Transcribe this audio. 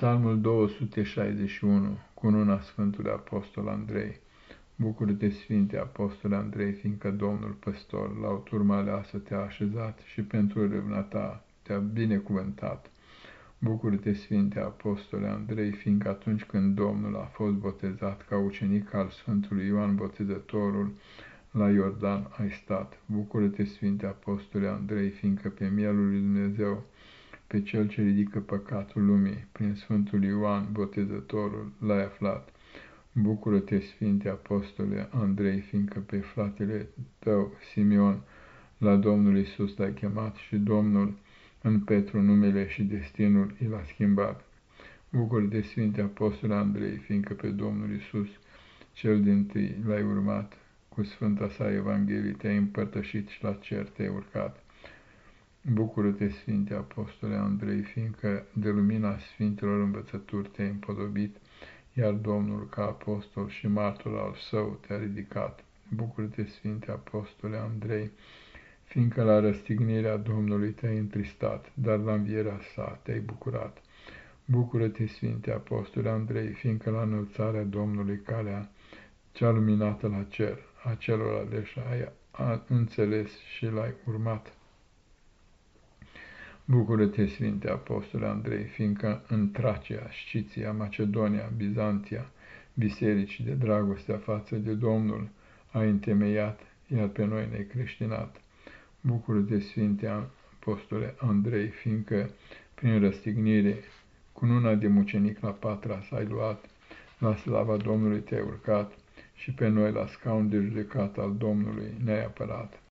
Psalmul 261, cununa Sfântului Apostol Andrei. Bucură-te, Sfinte Apostole Andrei, fiindcă Domnul Păstor la o turmă aleasă te-a așezat și pentru râvna ta te-a binecuvântat. Bucură-te, Sfinte Apostole Andrei, fiindcă atunci când Domnul a fost botezat ca ucenic al Sfântului Ioan Botezătorul, la Iordan ai stat. Bucură-te, Sfinte Apostole Andrei, fiindcă pe mielul lui Dumnezeu pe cel ce ridică păcatul lumii, prin Sfântul Ioan, botezătorul, l-ai aflat. Bucură-te, Sfinte Apostole Andrei, fiindcă pe fratele tău, Simeon, la Domnul Isus l-ai chemat și Domnul în Petru numele și destinul i l-a schimbat. Bucură-te, Sfinte Apostole Andrei, fiindcă pe Domnul Isus, cel din tâi, l-ai urmat, cu Sfânta sa Evanghelie te-ai împărtășit și la cer te-ai urcat. Bucură-te, Sfinte Apostole Andrei, fiindcă de lumina Sfintelor învățături te-ai împodobit, iar Domnul ca apostol și martor al său te-a ridicat. Bucură-te, Sfinte Apostole Andrei, fiindcă la răstignirea Domnului te-ai întristat, dar la învierea sa te-ai bucurat. Bucură-te, Sfinte Apostole Andrei, fiindcă la înălțarea Domnului calea cea luminată la cer, a celor aleși ai înțeles și l-ai urmat. Bucură-te, Sfinte Apostole Andrei, fiindcă în Tracia, Sciția, Macedonia, Bizantia, biserici de dragostea față de Domnul ai întemeiat, iar pe noi ne-ai creștinat. Bucură-te, Sfinte Apostole Andrei, fiindcă prin răstignire, cu nuna de mucenic la patra s-ai luat, la slava Domnului te-ai urcat și pe noi la scaun de judecat al Domnului ne-ai apărat.